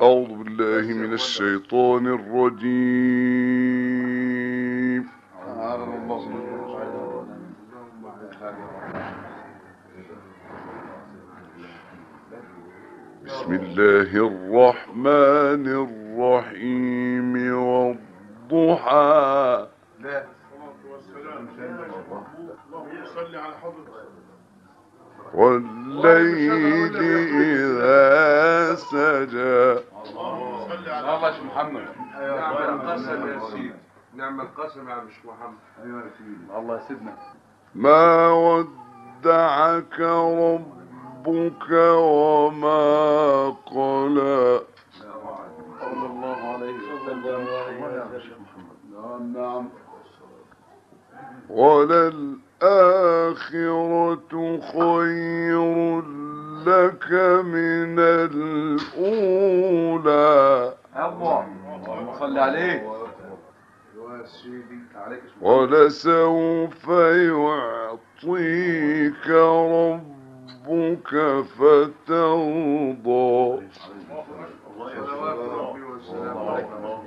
أعوذ بالله من الشيطان الرجيم. بسم الله الرحمن الرحيم والضحى. والليل إذا سجى. شيخ محمد. نعم القسم يا سيدي نعم القسم يا مش محمد. ايوه يا سيدي الله يسيبنا ما ودعك ربك وما قلى. صلى الله عليه وسلم. يا شيخ محمد نعم نعم. وللآخرة خير لك من الأولى. الله اللهم صل عليه. ولسوف يعطيك ربك فترضى.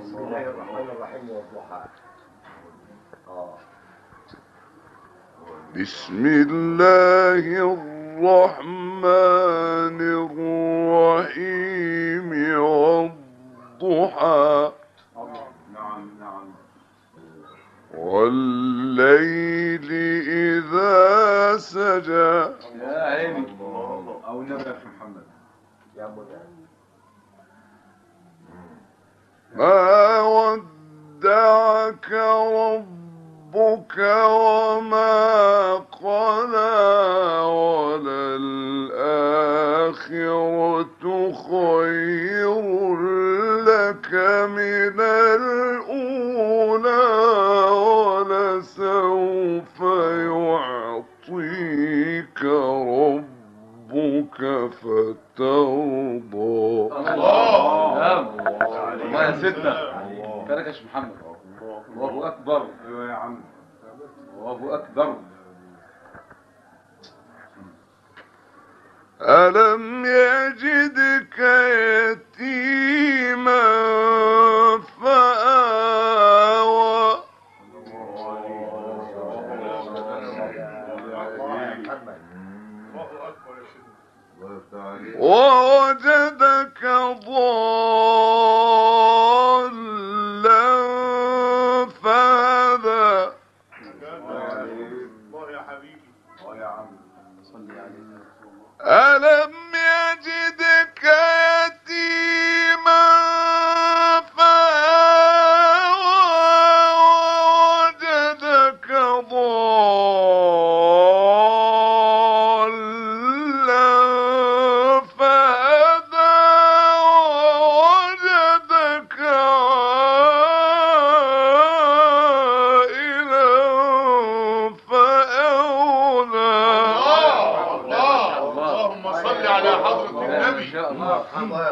بسم الله الرحمن الرحيم. والضحى بسم الله الرحمن الرحيم والضحى نعم والليل إذا سجى. يا عيني او النبي يا شيخ محمد. يا منى ما ودعك ربك وما قلى وللآخرة محمد الله اكبر ايوه يا عم الله اكبر ألم يجدك يتيما فآوى الله اكبر يا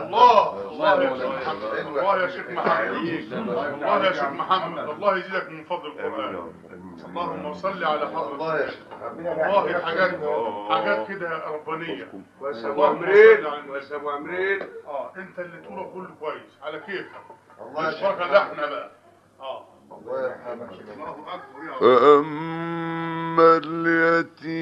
الله الله يا شيخ محمد. الله يا شيخ محمد. الله يا شيخ الله يزيدك من فضل القرآن. اللهم صل على حضرة النبي. والله حاجات حاجات كده ربانية. واسم اللهم عمرين النبي. واسم عمرين اه انت اللي تقوله كله كويس. على كيفك الله مش بركة اللي احنا بقى. اه الله يرحمك. الله اكبر يا رب. فأما اليتيم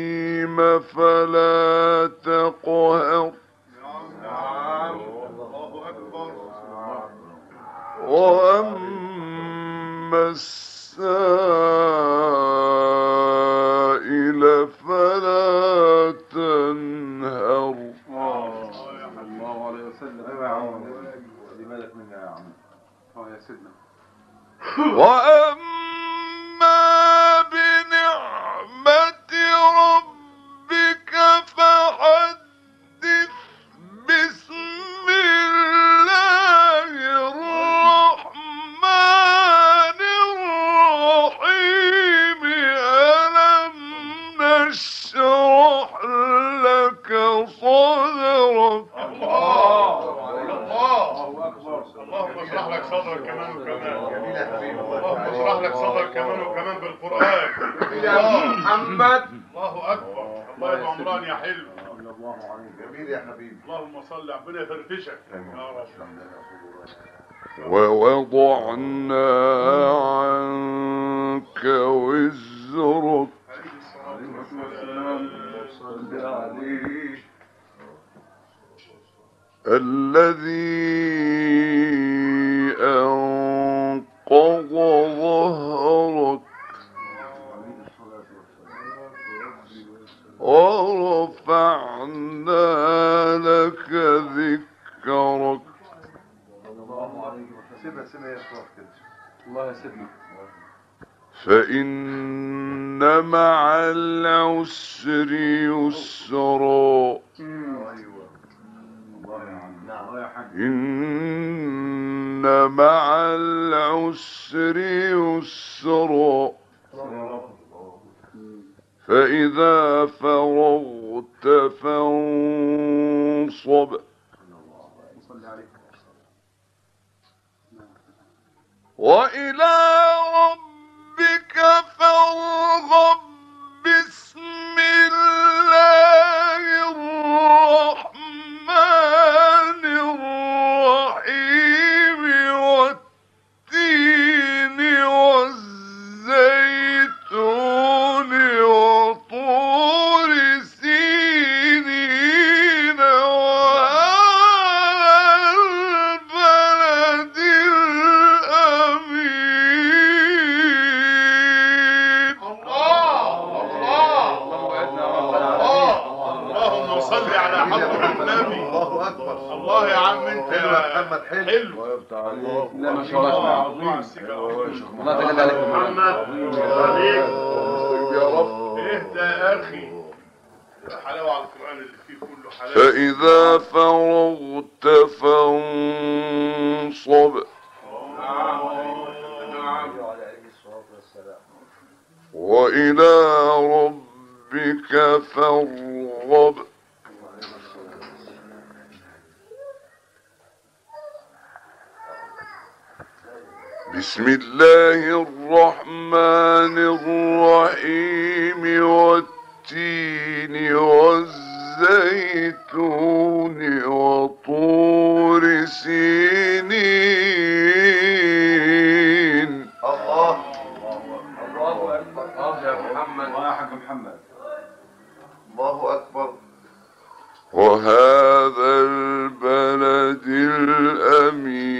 خلي يا عم اه يا سيدنا وأما بنعمة ربك فحدث بسم الله الرحمن الرحيم ألم نشرح لك صدرك الله الله الله اكبر اشرح لك صدرك كمان وكمان. اللهم اشرح لك صدرك كمان وكمان بالقرآن. يا محمد. الله اكبر الله يبقى عمران يا حلو. جميل يا حبيبي اللهم صل ربنا يفرفشك يا رب ووضعنا فإن مع العسر يسرا. إن مع العسر يسرا. فإذا فرغت فانصب. وإلى ربك فارغب باسم الله يا عم انت حلو يا محمد حلو. ما شاء الله. عظيم الله تجلى عليك. محمد. عليك. يا رب. اهدى يا اخي حلاوة على القرآن اللي فيه كله حلاوة. فإذا فرغت فانصب وإلى ربك فارغب بسم الله الرحمن الرحيم والتين والزيتون وطور سينين. الله. يا محمد الله يا حاج محمد. الله اكبر وهذا البلد الأمين.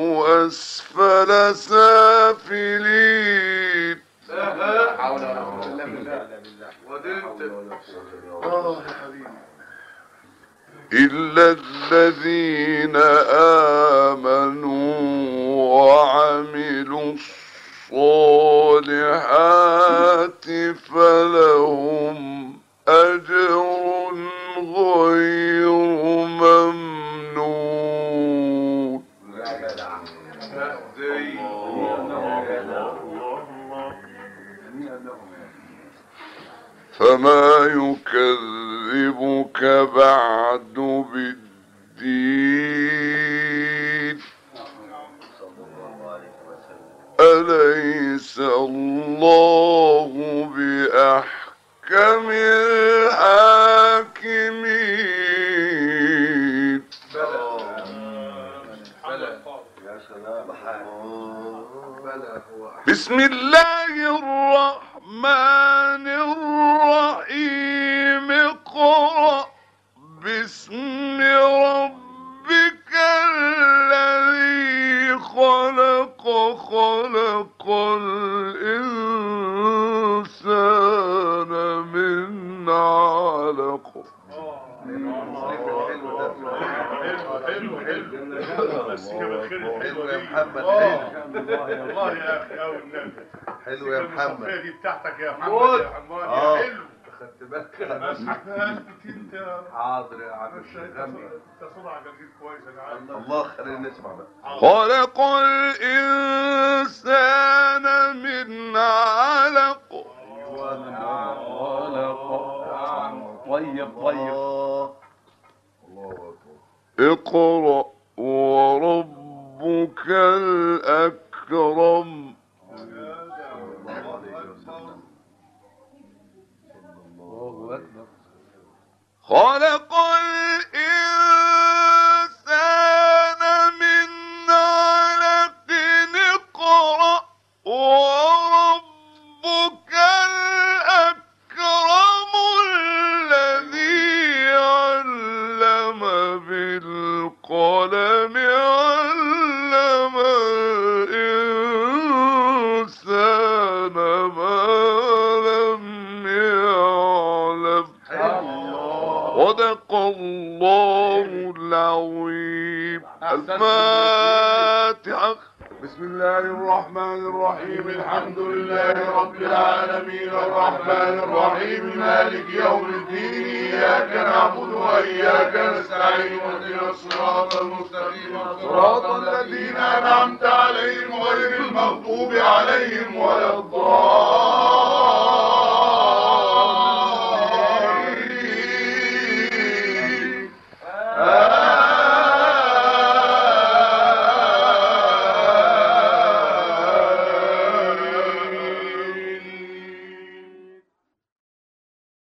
أسفل سافلين. حول ولا قوه الا بالله إلا الذين آمنوا وعملوا الصالحات فلهم أجر غير فما يكذبك بعد بالدين أليس الله بأحكم الحاكمين بسم الله الرحمن حلو حلو بس كده حلو يا محمد، آه. والله يا اخي قوي النبي حلو يا محمد دي بتاعتك يا محمد يا حماد يا حلو خدت بالك بس انت حاضر يا عم بس الله خلينا نسمع بقى خلق الإنسان من علق خلق طيب طيب اقرأ وربك الأكرم. خلق صدق الله العظيم الفاتحة بسم الله الرحمن الرحيم الحمد لله رب العالمين الرحمن الرحيم مالك يوم الدين إياك نعبد وإياك نستعين واهدنا الصراط المستقيم صراط الذين أنعمت عليهم غير المغضوب عليهم ولا الضالين